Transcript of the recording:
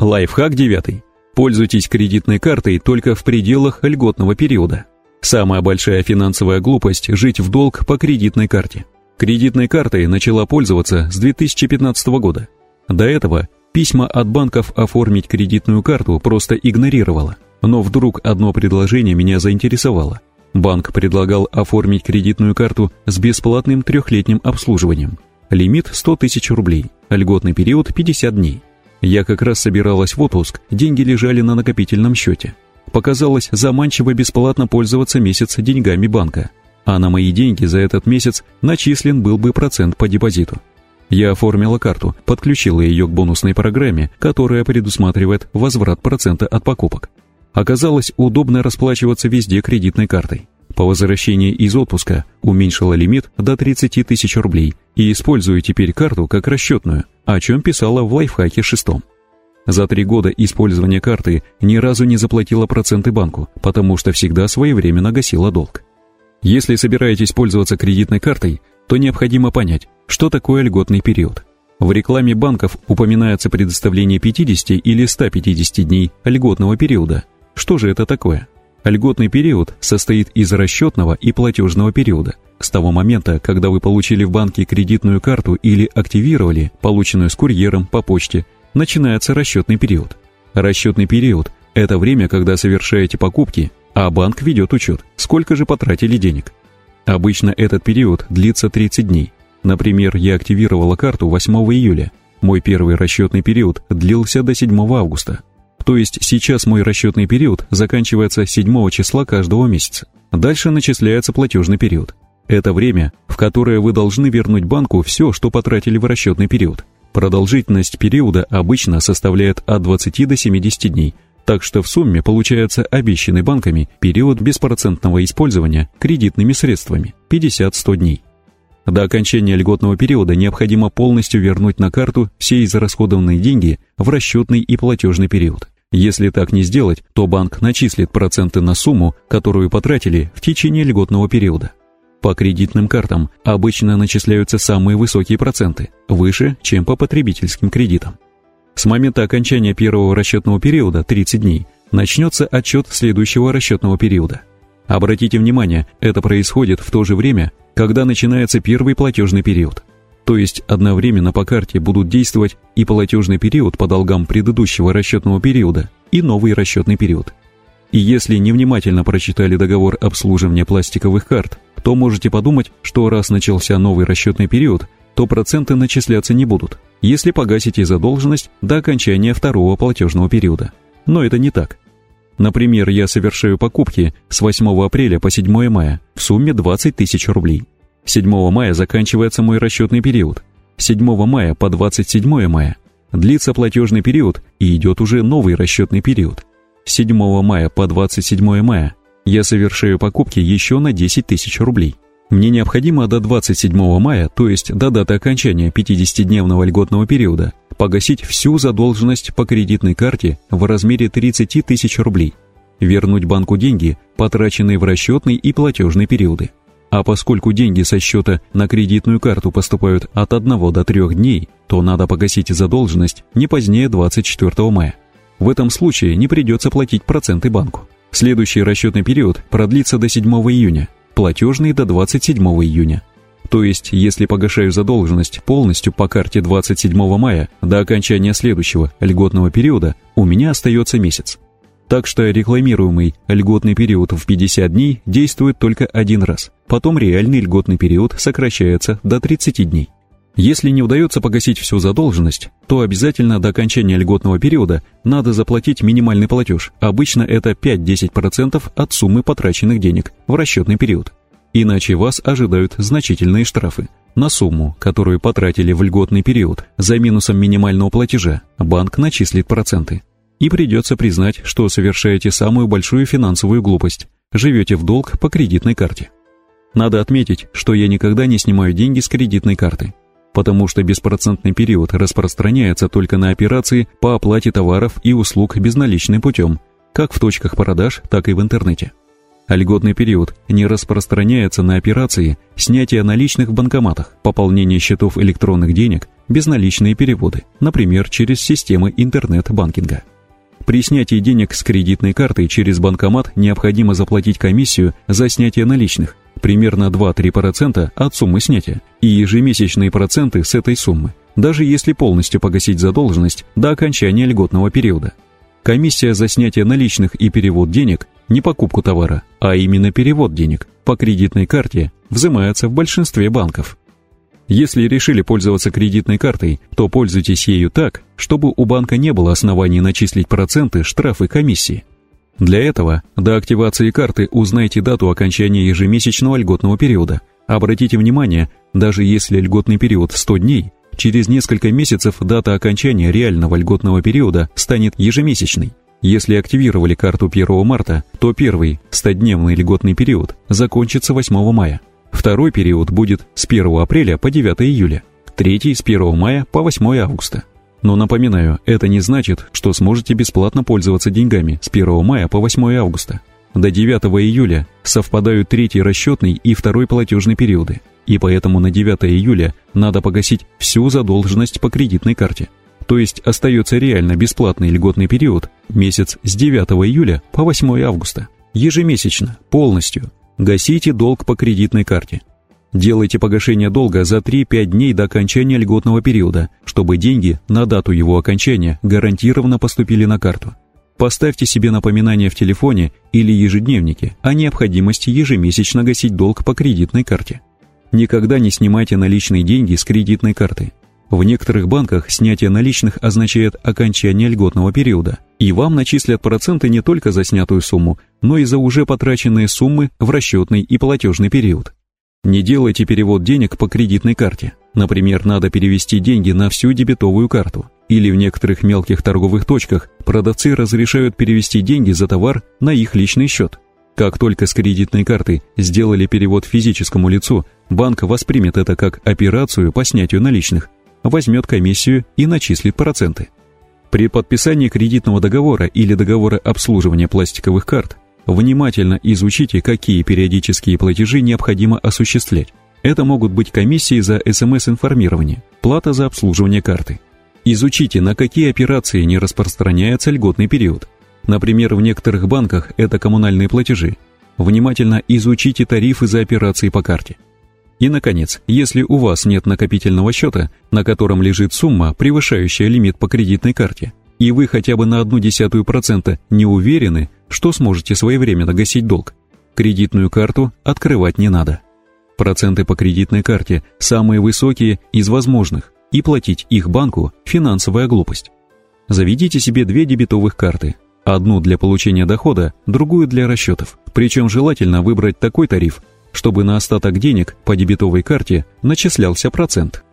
Лайфхак девятый. Пользуйтесь кредитной картой только в пределах льготного периода. Самая большая финансовая глупость – жить в долг по кредитной карте. Кредитной картой начала пользоваться с 2015 года. До этого письма от банков оформить кредитную карту просто игнорировала. Но вдруг одно предложение меня заинтересовало. Банк предлагал оформить кредитную карту с бесплатным трехлетним обслуживанием. Лимит 100 тысяч рублей, льготный период 50 дней. Я как раз собиралась в отпуск, деньги лежали на накопительном счете. Показалось заманчиво бесплатно пользоваться месяц деньгами банка, а на мои деньги за этот месяц начислен был бы процент по депозиту. Я оформила карту, подключила ее к бонусной программе, которая предусматривает возврат процента от покупок. Оказалось удобно расплачиваться везде кредитной картой. По возвращении из отпуска уменьшила лимит до 30 тысяч рублей и использую теперь карту как расчетную, о чем писала в лайфхаке шестом. За три года использования карты ни разу не заплатила проценты банку, потому что всегда своевременно гасила долг. Если собираетесь пользоваться кредитной картой, то необходимо понять, что такое льготный период. В рекламе банков упоминается предоставление 50 или 150 дней льготного периода. Что же это такое? Льготный период состоит из расчетного и платежного периода. С того момента, когда вы получили в банке кредитную карту или активировали, полученную с курьером по почте, начинается расчетный период. Расчетный период – это время, когда совершаете покупки, а банк ведет учет, сколько же потратили денег. Обычно этот период длится 30 дней. Например, я активировала карту 8 июля. Мой первый расчетный период длился до 7 августа. То есть сейчас мой расчетный период заканчивается 7 числа каждого месяца. Дальше начисляется платежный период. Это время, в которое вы должны вернуть банку все, что потратили в расчетный период. Продолжительность периода обычно составляет от 20 до 70 дней, так что в сумме получается обещанный банками период беспроцентного использования кредитными средствами 50-100 дней. До окончания льготного периода необходимо полностью вернуть на карту все израсходованные деньги в расчетный и платежный период. Если так не сделать, то банк начислит проценты на сумму, которую потратили в течение льготного периода. По кредитным картам обычно начисляются самые высокие проценты, выше, чем по потребительским кредитам. С момента окончания первого расчетного периода, 30 дней, начнется отчет следующего расчетного периода. Обратите внимание, это происходит в то же время, когда начинается первый платежный период. То есть одновременно по карте будут действовать и платежный период по долгам предыдущего расчетного периода, и новый расчетный период. И если невнимательно прочитали договор обслуживания пластиковых карт, то можете подумать, что раз начался новый расчетный период, то проценты начисляться не будут, если погасите задолженность до окончания второго платежного периода. Но это не так. Например, я совершаю покупки с 8 апреля по 7 мая в сумме 20 тысяч рублей. 7 мая заканчивается мой расчетный период. 7 мая по 27 мая длится платежный период и идет уже новый расчетный период. 7 мая по 27 мая я совершаю покупки еще на 10 тысяч рублей. Мне необходимо до 27 мая, то есть до даты окончания 50-дневного льготного периода, погасить всю задолженность по кредитной карте в размере 30 тысяч рублей, вернуть банку деньги, потраченные в расчетный и платежный периоды. А поскольку деньги со счета на кредитную карту поступают от 1 до 3 дней, то надо погасить задолженность не позднее 24 мая. В этом случае не придется платить проценты банку. Следующий расчетный период продлится до 7 июня, платежный до 27 июня. То есть, если погашаю задолженность полностью по карте 27 мая до окончания следующего льготного периода, у меня остается месяц. Так что рекламируемый льготный период в 50 дней действует только один раз. Потом реальный льготный период сокращается до 30 дней. Если не удается погасить всю задолженность, то обязательно до окончания льготного периода надо заплатить минимальный платеж. Обычно это 5-10% от суммы потраченных денег в расчетный период. Иначе вас ожидают значительные штрафы. На сумму, которую потратили в льготный период, за минусом минимального платежа, банк начислит проценты и придется признать, что совершаете самую большую финансовую глупость. Живете в долг по кредитной карте. Надо отметить, что я никогда не снимаю деньги с кредитной карты, потому что беспроцентный период распространяется только на операции по оплате товаров и услуг безналичным путем, как в точках продаж, так и в интернете. А льготный период не распространяется на операции снятия наличных в банкоматах, пополнение счетов электронных денег, безналичные переводы, например, через системы интернет-банкинга. При снятии денег с кредитной карты через банкомат необходимо заплатить комиссию за снятие наличных, примерно 2-3% от суммы снятия, и ежемесячные проценты с этой суммы, даже если полностью погасить задолженность до окончания льготного периода. Комиссия за снятие наличных и перевод денег не покупку товара, а именно перевод денег по кредитной карте взимается в большинстве банков. Если решили пользоваться кредитной картой, то пользуйтесь ею так, чтобы у банка не было оснований начислить проценты, штрафы, комиссии. Для этого до активации карты узнайте дату окончания ежемесячного льготного периода. Обратите внимание, даже если льготный период 100 дней, через несколько месяцев дата окончания реального льготного периода станет ежемесячной. Если активировали карту 1 марта, то первый 100-дневный льготный период закончится 8 мая. Второй период будет с 1 апреля по 9 июля, третий с 1 мая по 8 августа. Но напоминаю, это не значит, что сможете бесплатно пользоваться деньгами с 1 мая по 8 августа. До 9 июля совпадают третий расчетный и второй платежный периоды, и поэтому на 9 июля надо погасить всю задолженность по кредитной карте. То есть остается реально бесплатный льготный период, месяц с 9 июля по 8 августа. Ежемесячно, полностью, Гасите долг по кредитной карте. Делайте погашение долга за 3-5 дней до окончания льготного периода, чтобы деньги на дату его окончания гарантированно поступили на карту. Поставьте себе напоминание в телефоне или ежедневнике о необходимости ежемесячно гасить долг по кредитной карте. Никогда не снимайте наличные деньги с кредитной карты. В некоторых банках снятие наличных означает окончание льготного периода, и вам начислят проценты не только за снятую сумму, но и за уже потраченные суммы в расчетный и платежный период. Не делайте перевод денег по кредитной карте. Например, надо перевести деньги на всю дебетовую карту. Или в некоторых мелких торговых точках продавцы разрешают перевести деньги за товар на их личный счет. Как только с кредитной карты сделали перевод физическому лицу, банк воспримет это как операцию по снятию наличных – возьмет комиссию и начислит проценты. При подписании кредитного договора или договора обслуживания пластиковых карт внимательно изучите, какие периодические платежи необходимо осуществлять. Это могут быть комиссии за СМС-информирование, плата за обслуживание карты. Изучите, на какие операции не распространяется льготный период. Например, в некоторых банках это коммунальные платежи. Внимательно изучите тарифы за операции по карте. И, наконец, если у вас нет накопительного счета, на котором лежит сумма, превышающая лимит по кредитной карте, и вы хотя бы на одну десятую процента не уверены, что сможете своевременно гасить долг, кредитную карту открывать не надо. Проценты по кредитной карте самые высокие из возможных, и платить их банку – финансовая глупость. Заведите себе две дебетовых карты, одну для получения дохода, другую для расчетов. Причем желательно выбрать такой тариф, чтобы на остаток денег по дебетовой карте начислялся процент.